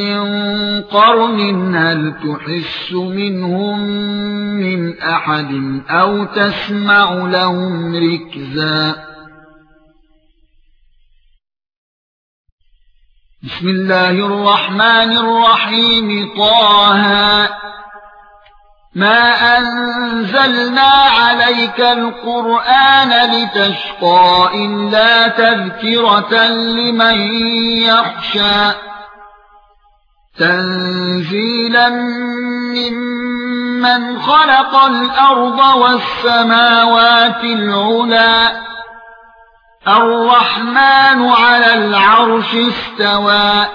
من قرن هل تحس منهم من أحد أو تسمع لهم ركزا؟ بسم الله الرحمن الرحيم. طه ما أنزلنا عليك القرآن لتشقى إلا تذكرة لمن يخشى. تنزيلا ممن خلق الأرض والسماوات العلى الرحمن على العرش استوى.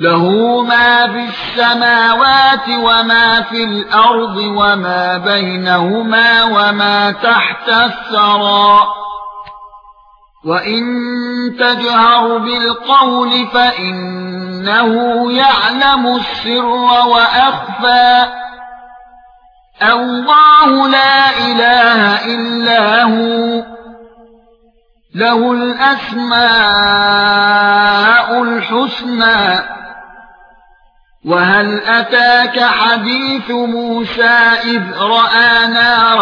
له ما في السماوات وما في الأرض وما بينهما وما تحت الثرى. وإن تجهر بالقول فانه يعلم السر وأخفى. الله لا إله إلا هو. له الأسماء الحسنى. وهل أتاك حديث موسى إذ رأى نارا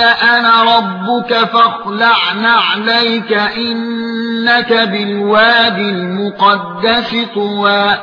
أنا ربك فاخلع نعليك انك بالوادي المقدس طوى